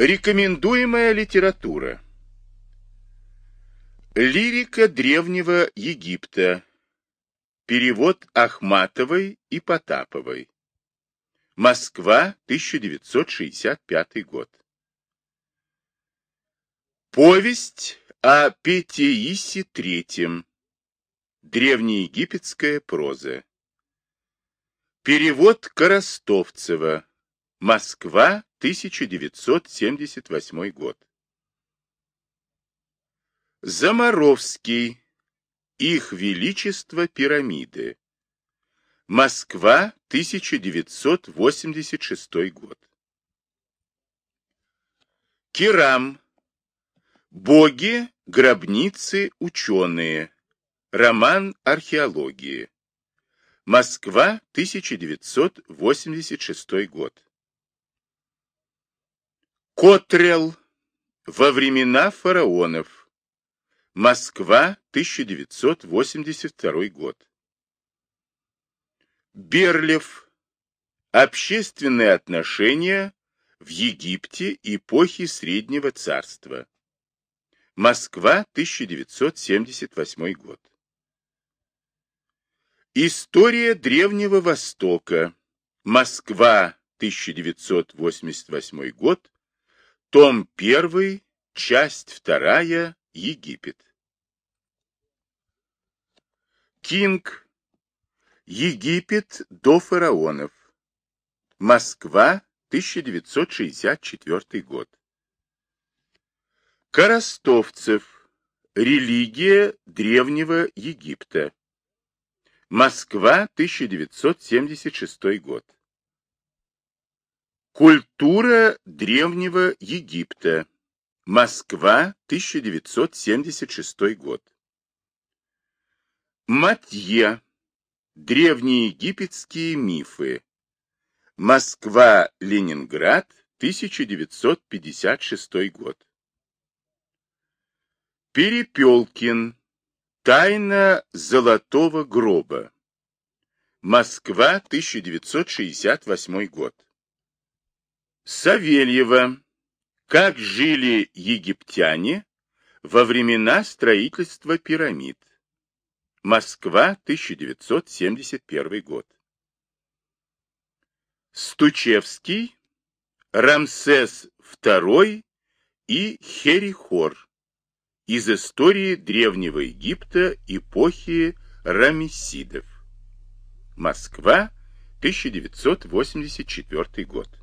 Рекомендуемая литература. Лирика древнего Египта. Перевод Ахматовой и Потаповой. Москва, 1965 год. Повесть о Петеисе III. Древнеегипетская проза. Перевод Коростовцева. Москва, 1978 год. Заморовский. Их Величество пирамиды. Москва, 1986 год. Керам. Боги, гробницы, ученые. Роман археологии. Москва, 1986 год. Котрел. Во времена фараонов. Москва, 1982 год. Берлев. Общественные отношения в Египте эпохи Среднего Царства. Москва, 1978 год. История Древнего Востока. Москва, 1988 год. Том 1, часть 2, Египет. Кинг. Египет до фараонов. Москва, 1964 год. Коростовцев. Религия древнего Египта. Москва, 1976 год. Культура древнего Египта. Москва, 1976 год. Матье. Древнеегипетские мифы. Москва, Ленинград, 1956 год. Перепелкин. Тайна золотого гроба. Москва, 1968 год. Савельева. Как жили египтяне во времена строительства пирамид. Москва, 1971 год. Стучевский, Рамсес II и Херихор из истории Древнего Египта эпохи Рамесидов. Москва, 1984 год.